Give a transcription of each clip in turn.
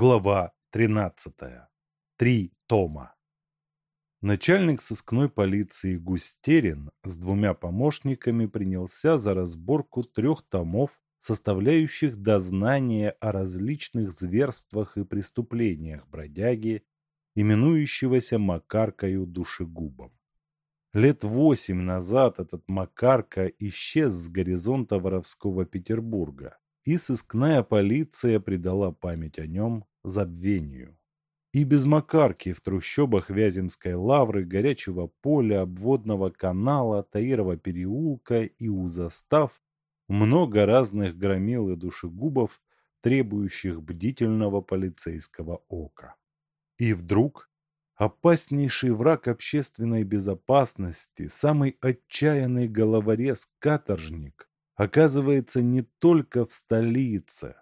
Глава 13. Три тома. Начальник сыскной полиции Густерин с двумя помощниками принялся за разборку трех томов, составляющих дознание о различных зверствах и преступлениях бродяги, именующегося Макаркою Душегубом. Лет восемь назад этот Макарка исчез с горизонта воровского Петербурга и сыскная полиция придала память о нем забвению. И без Макарки в трущобах Вяземской лавры, горячего поля, обводного канала, Таирова переулка и у застав много разных громил и душегубов, требующих бдительного полицейского ока. И вдруг опаснейший враг общественной безопасности, самый отчаянный головорез-каторжник, оказывается не только в столице,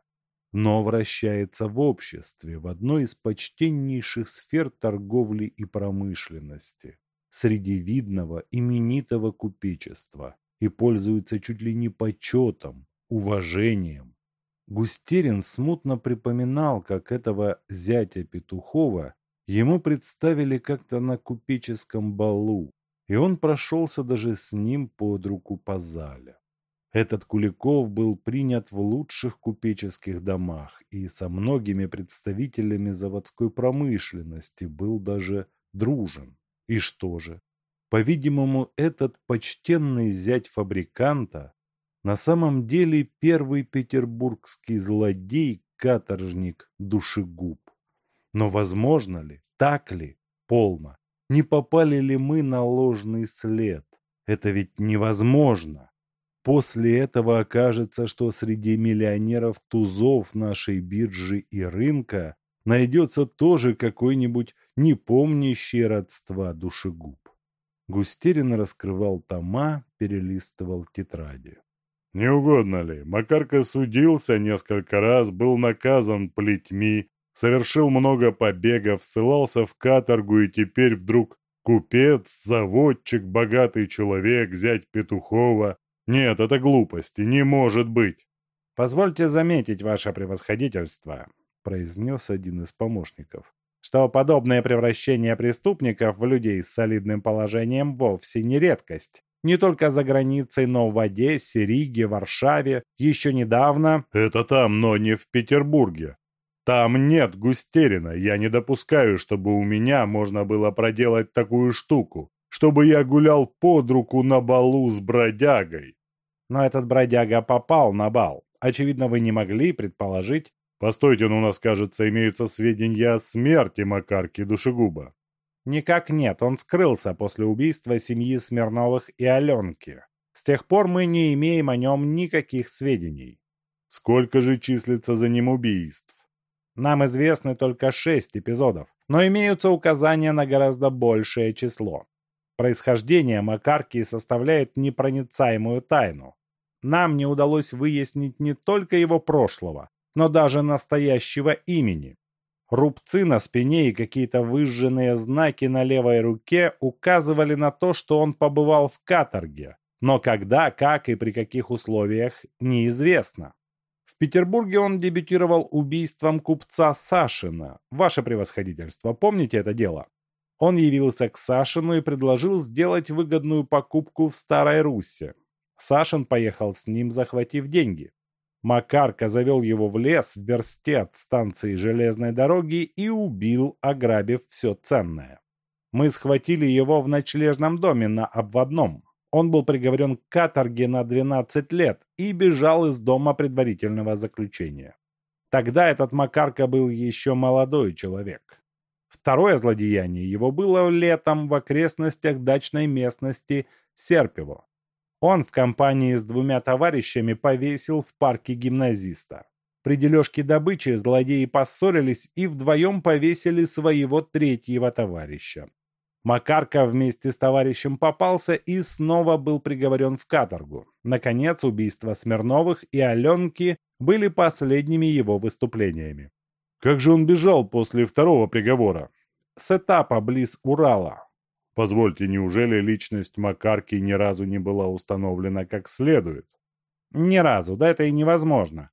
но вращается в обществе, в одной из почтеннейших сфер торговли и промышленности, среди видного именитого купечества и пользуется чуть ли не почетом, уважением. Густерин смутно припоминал, как этого зятя Петухова ему представили как-то на купеческом балу, и он прошелся даже с ним под руку по зале. Этот Куликов был принят в лучших купеческих домах и со многими представителями заводской промышленности был даже дружен. И что же? По-видимому, этот почтенный зять фабриканта на самом деле первый петербургский злодей, каторжник, душегуб. Но возможно ли, так ли, полно, не попали ли мы на ложный след? Это ведь невозможно. После этого окажется, что среди миллионеров тузов нашей биржи и рынка найдется тоже какой-нибудь непомнящий родства душегуб. Густерин раскрывал тома, перелистывал тетради. Не угодно ли? Макарка судился несколько раз, был наказан плетьми, совершил много побегов, ссылался в каторгу и теперь вдруг купец, заводчик, богатый человек, зять Петухова, «Нет, это глупости, не может быть!» «Позвольте заметить, ваше превосходительство», — произнес один из помощников, «что подобное превращение преступников в людей с солидным положением вовсе не редкость. Не только за границей, но в Одессе, Риге, Варшаве. Еще недавно...» «Это там, но не в Петербурге. Там нет Густерина. Я не допускаю, чтобы у меня можно было проделать такую штуку чтобы я гулял под руку на балу с бродягой. Но этот бродяга попал на бал. Очевидно, вы не могли предположить... Постойте, но у нас, кажется, имеются сведения о смерти Макарки Душегуба. Никак нет, он скрылся после убийства семьи Смирновых и Аленки. С тех пор мы не имеем о нем никаких сведений. Сколько же числится за ним убийств? Нам известны только шесть эпизодов, но имеются указания на гораздо большее число. Происхождение Макарки составляет непроницаемую тайну. Нам не удалось выяснить не только его прошлого, но даже настоящего имени. Рубцы на спине и какие-то выжженные знаки на левой руке указывали на то, что он побывал в каторге, но когда, как и при каких условиях, неизвестно. В Петербурге он дебютировал убийством купца Сашина. Ваше превосходительство, помните это дело? Он явился к Сашину и предложил сделать выгодную покупку в Старой Руссе. Сашин поехал с ним, захватив деньги. Макарка завел его в лес в версте от станции железной дороги и убил, ограбив все ценное. Мы схватили его в ночлежном доме на обводном. Он был приговорен к каторге на 12 лет и бежал из дома предварительного заключения. Тогда этот Макарка был еще молодой человек. Второе злодеяние его было летом в окрестностях дачной местности Серпево. Он в компании с двумя товарищами повесил в парке гимназиста. При дележке добычи злодеи поссорились и вдвоем повесили своего третьего товарища. Макарка вместе с товарищем попался и снова был приговорен в каторгу. Наконец, убийства Смирновых и Аленки были последними его выступлениями. Как же он бежал после второго приговора? С этапа близ Урала. Позвольте, неужели личность Макарки ни разу не была установлена как следует? Ни разу, да это и невозможно.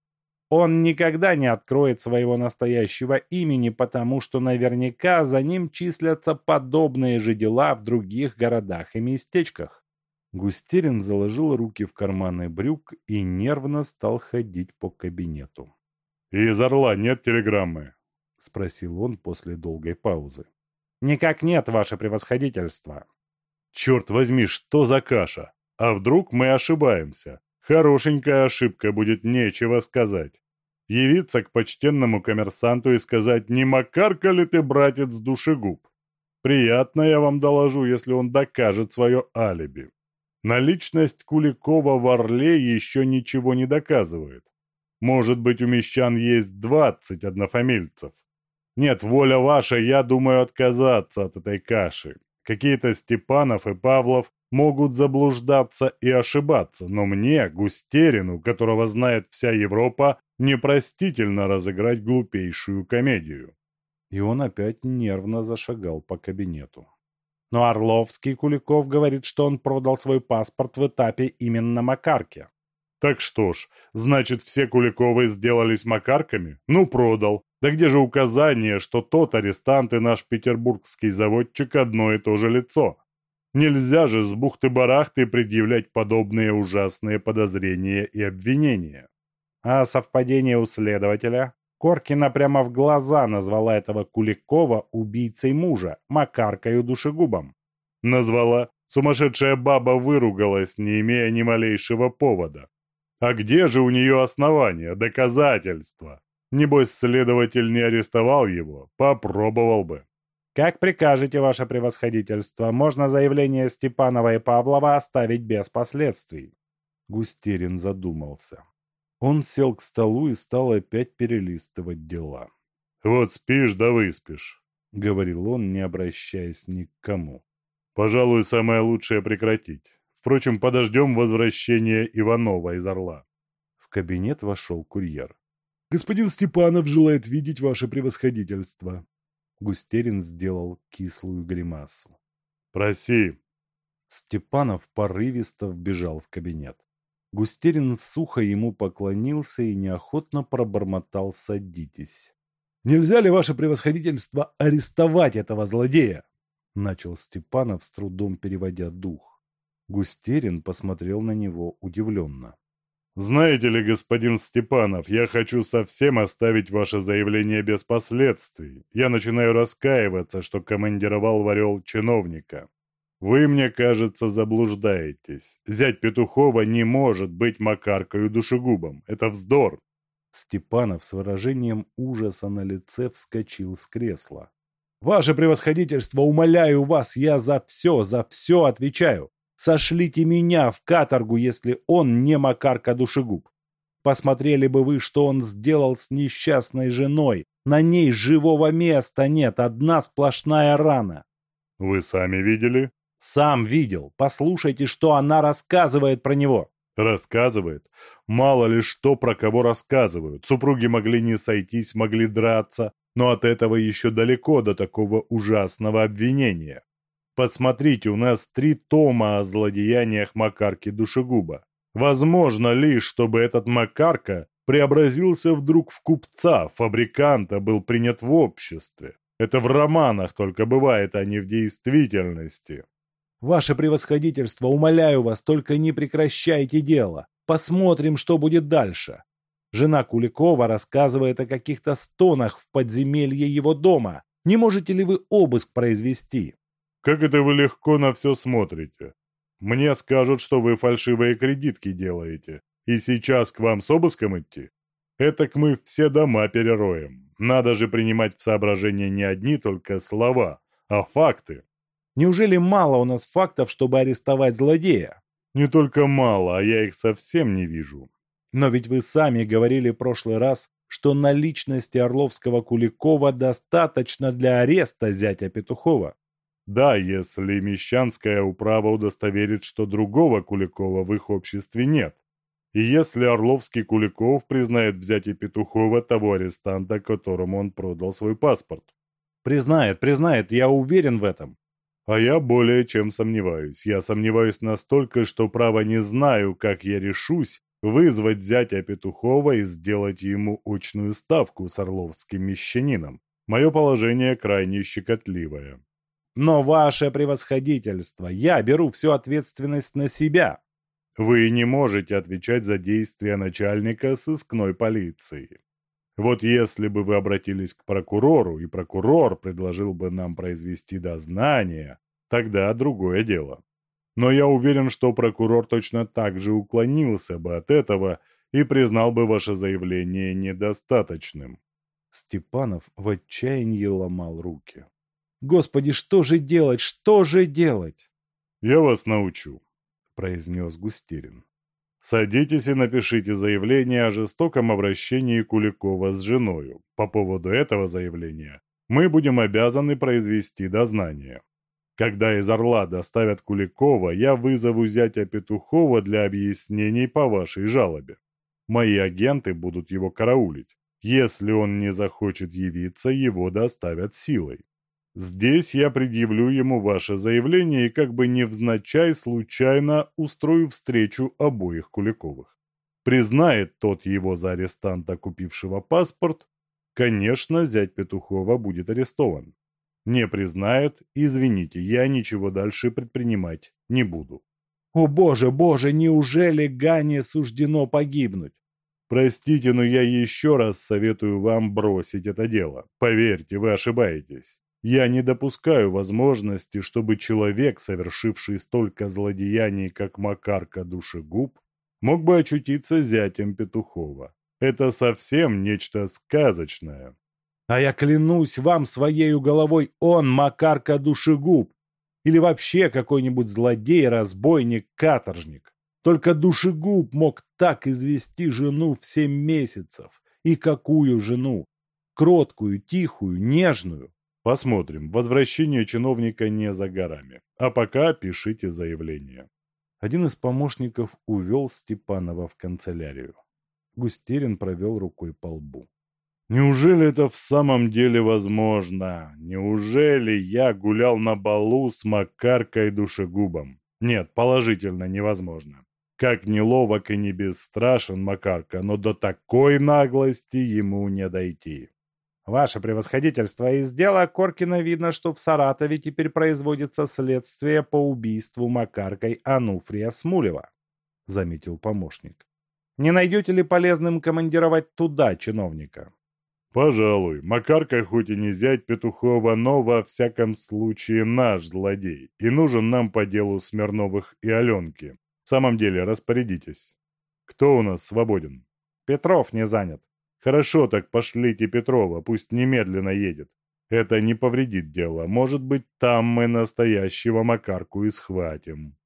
Он никогда не откроет своего настоящего имени, потому что наверняка за ним числятся подобные же дела в других городах и местечках. Густерин заложил руки в карманы брюк и нервно стал ходить по кабинету. «Из Орла нет телеграммы?» — спросил он после долгой паузы. «Никак нет, ваше превосходительство». «Черт возьми, что за каша? А вдруг мы ошибаемся? Хорошенькая ошибка, будет нечего сказать явиться к почтенному коммерсанту и сказать «Не Макарка ли ты, братец, душегуб?» Приятно я вам доложу, если он докажет свое алиби. Наличность Куликова в Орле еще ничего не доказывает. Может быть, у мещан есть двадцать однофамильцев. Нет, воля ваша, я думаю отказаться от этой каши. Какие-то Степанов и Павлов могут заблуждаться и ошибаться, но мне, Густерину, которого знает вся Европа, непростительно разыграть глупейшую комедию. И он опять нервно зашагал по кабинету. Но Орловский Куликов говорит, что он продал свой паспорт в этапе именно Макарке. Так что ж, значит, все Куликовы сделались Макарками? Ну, продал. Да где же указание, что тот арестант и наш петербургский заводчик одно и то же лицо? Нельзя же с бухты-барахты предъявлять подобные ужасные подозрения и обвинения. А совпадение у следователя? Коркина прямо в глаза назвала этого Куликова убийцей мужа, Макаркою душегубом. Назвала. Сумасшедшая баба выругалась, не имея ни малейшего повода. А где же у нее основания, доказательства? Небось, следователь не арестовал его, попробовал бы. «Как прикажете, ваше превосходительство, можно заявление Степанова и Павлова оставить без последствий». Густерин задумался. Он сел к столу и стал опять перелистывать дела. «Вот спишь да выспишь», — говорил он, не обращаясь ни к кому. «Пожалуй, самое лучшее прекратить. Впрочем, подождем возвращения Иванова из Орла». В кабинет вошел курьер. «Господин Степанов желает видеть ваше превосходительство». Густерин сделал кислую гримасу. «Проси». Степанов порывисто вбежал в кабинет. Густерин сухо ему поклонился и неохотно пробормотал «садитесь». «Нельзя ли, ваше превосходительство, арестовать этого злодея?» Начал Степанов с трудом переводя дух. Густерин посмотрел на него удивленно. «Знаете ли, господин Степанов, я хочу совсем оставить ваше заявление без последствий. Я начинаю раскаиваться, что командировал в Орел чиновника. Вы, мне кажется, заблуждаетесь. Зять Петухова не может быть Макаркою душегубом. Это вздор. Степанов с выражением ужаса на лице вскочил с кресла. «Ваше превосходительство, умоляю вас, я за все, за все отвечаю. Сошлите меня в каторгу, если он не Макарка душегуб. Посмотрели бы вы, что он сделал с несчастной женой. На ней живого места нет, одна сплошная рана». «Вы сами видели?» Сам видел. Послушайте, что она рассказывает про него. Рассказывает? Мало ли что про кого рассказывают. Супруги могли не сойтись, могли драться, но от этого еще далеко до такого ужасного обвинения. Посмотрите, у нас три тома о злодеяниях Макарки Душегуба. Возможно ли, чтобы этот Макарка преобразился вдруг в купца, фабриканта, был принят в обществе? Это в романах только бывает, а не в действительности. Ваше превосходительство, умоляю вас, только не прекращайте дело. Посмотрим, что будет дальше. Жена Куликова рассказывает о каких-то стонах в подземелье его дома. Не можете ли вы обыск произвести? Как это вы легко на все смотрите? Мне скажут, что вы фальшивые кредитки делаете. И сейчас к вам с обыском идти? Этак мы все дома перероем. Надо же принимать в соображение не одни только слова, а факты. Неужели мало у нас фактов, чтобы арестовать злодея? Не только мало, а я их совсем не вижу. Но ведь вы сами говорили в прошлый раз, что наличности Орловского Куликова достаточно для ареста зятя Петухова. Да, если Мещанская управа удостоверит, что другого Куликова в их обществе нет. И если Орловский Куликов признает взятие Петухова того арестанта, которому он продал свой паспорт. Признает, признает, я уверен в этом. А я более чем сомневаюсь. Я сомневаюсь настолько, что право не знаю, как я решусь, вызвать зятя Петухова и сделать ему очную ставку с орловским мещанином. Мое положение крайне щекотливое. Но ваше превосходительство, я беру всю ответственность на себя. Вы не можете отвечать за действия начальника сыскной полиции. Вот если бы вы обратились к прокурору, и прокурор предложил бы нам произвести дознание, тогда другое дело. Но я уверен, что прокурор точно так же уклонился бы от этого и признал бы ваше заявление недостаточным. Степанов в отчаянии ломал руки. «Господи, что же делать, что же делать?» «Я вас научу», — произнес Густерин. «Садитесь и напишите заявление о жестоком обращении Куликова с женою. По поводу этого заявления мы будем обязаны произвести дознание. Когда из Орла доставят Куликова, я вызову зятя Петухова для объяснений по вашей жалобе. Мои агенты будут его караулить. Если он не захочет явиться, его доставят силой. Здесь я предъявлю ему ваше заявление и как бы невзначай случайно устрою встречу обоих Куликовых. Признает тот его за арестанта, купившего паспорт, конечно, зять Петухова будет арестован. Не признает, извините, я ничего дальше предпринимать не буду. О боже, боже, неужели Гане суждено погибнуть? Простите, но я еще раз советую вам бросить это дело. Поверьте, вы ошибаетесь. Я не допускаю возможности, чтобы человек, совершивший столько злодеяний, как Макарка Душегуб, мог бы очутиться зятем Петухова. Это совсем нечто сказочное. А я клянусь вам своею головой, он Макарка Душегуб. Или вообще какой-нибудь злодей, разбойник, каторжник. Только душегуб мог так извести жену в семь месяцев. И какую жену? Кроткую, тихую, нежную. Посмотрим. Возвращение чиновника не за горами. А пока пишите заявление. Один из помощников увел Степанова в канцелярию. Густерин провел рукой по лбу. Неужели это в самом деле возможно? Неужели я гулял на балу с Макаркой душегубом? Нет, положительно невозможно. Как неловок и не бесстрашен Макарка, но до такой наглости ему не дойти. Ваше превосходительство, из дела Коркина видно, что в Саратове теперь производится следствие по убийству Макаркой Ануфрия Смулева, заметил помощник. Не найдете ли полезным командировать туда чиновника? Пожалуй, Макарка хоть и не зять Петухова, но во всяком случае наш злодей, и нужен нам по делу Смирновых и Аленки. В самом деле, распорядитесь. Кто у нас свободен? Петров не занят. Хорошо, так пошлите Петрова, пусть немедленно едет. Это не повредит дело. Может быть, там мы настоящего Макарку и схватим.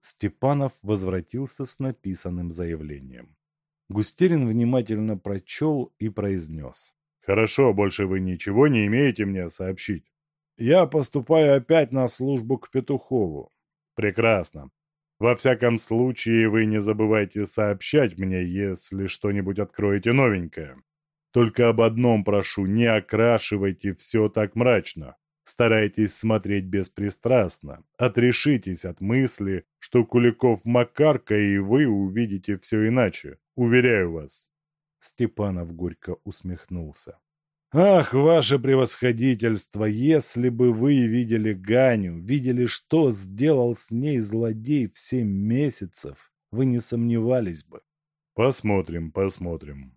Степанов возвратился с написанным заявлением. Густерин внимательно прочел и произнес. «Хорошо, больше вы ничего не имеете мне сообщить». «Я поступаю опять на службу к Петухову». «Прекрасно. Во всяком случае, вы не забывайте сообщать мне, если что-нибудь откроете новенькое. Только об одном прошу, не окрашивайте все так мрачно. Старайтесь смотреть беспристрастно. Отрешитесь от мысли, что Куликов Макарка и вы увидите все иначе. Уверяю вас. Степанов горько усмехнулся. «Ах, ваше превосходительство, если бы вы видели Ганю, видели, что сделал с ней злодей в семь месяцев, вы не сомневались бы». «Посмотрим, посмотрим»,